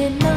in